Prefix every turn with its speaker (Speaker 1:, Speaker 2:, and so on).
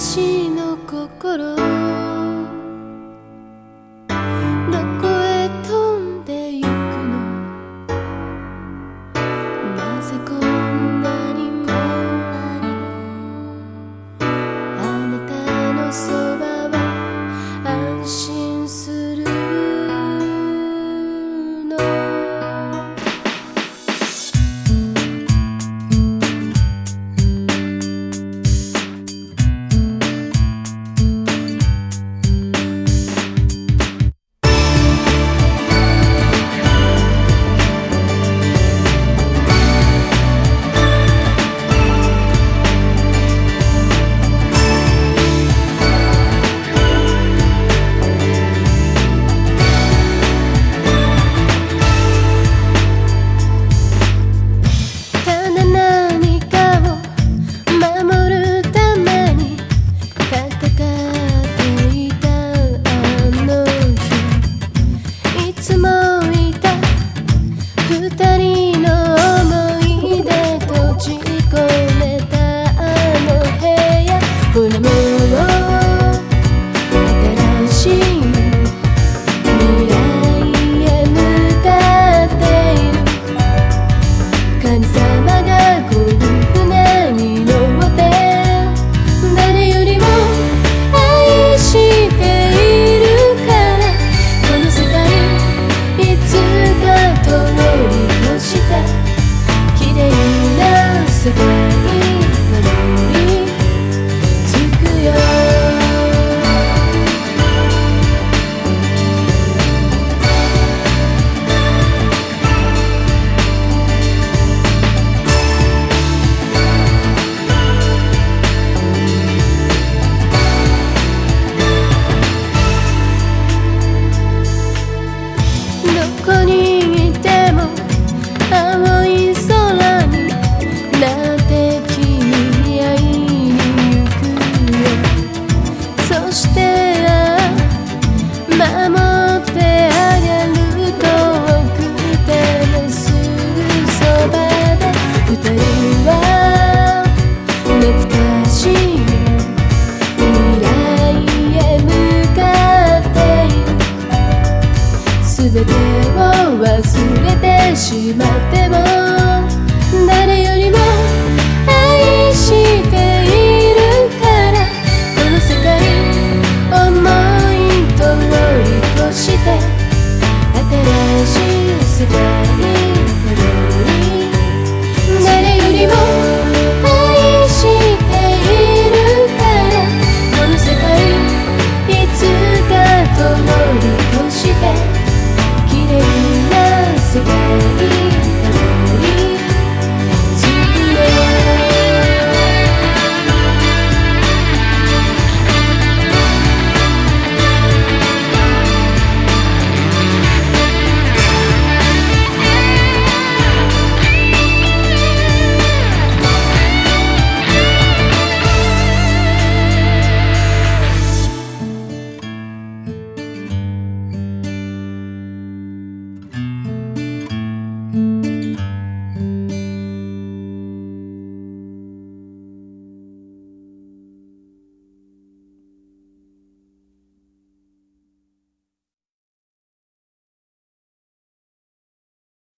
Speaker 1: 私の心てを忘れてしまっても誰より